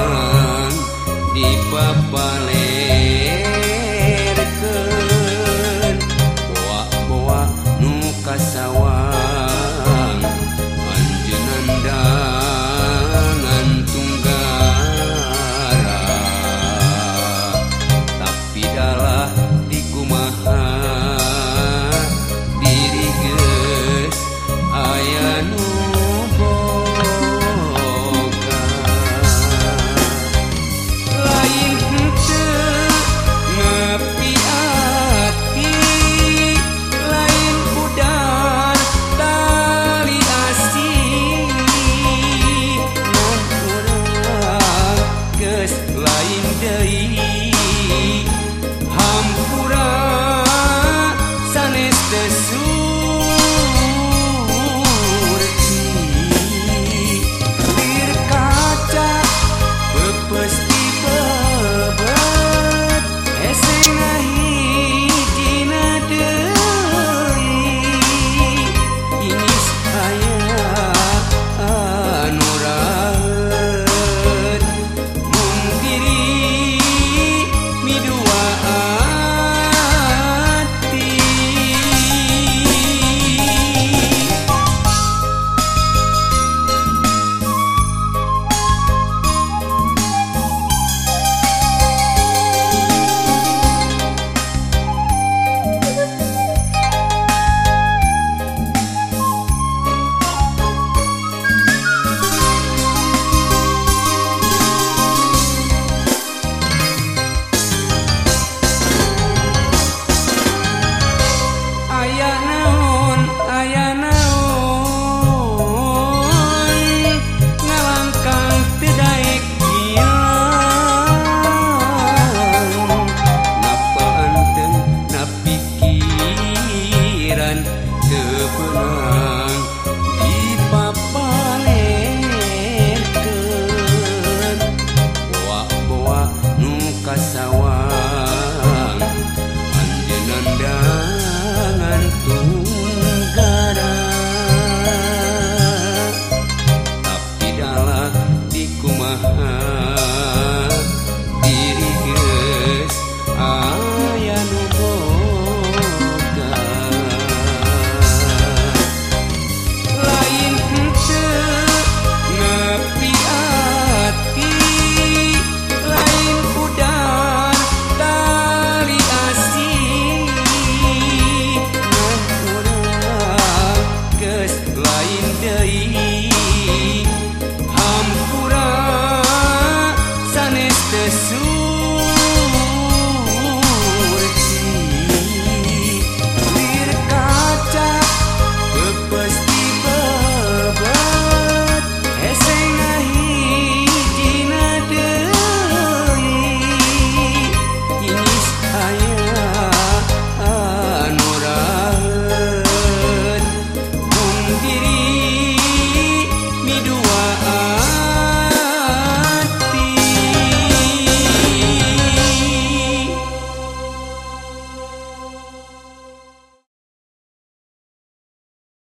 Kalong di papalerkeun Boak-boak nu kasawang Anjeunan dangan tunggara Tapi dalah di kumaha Maha soon.